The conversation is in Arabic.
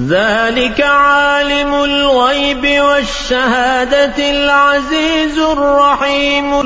ذلك عالم الغيب والشهادة العزيز الرحيم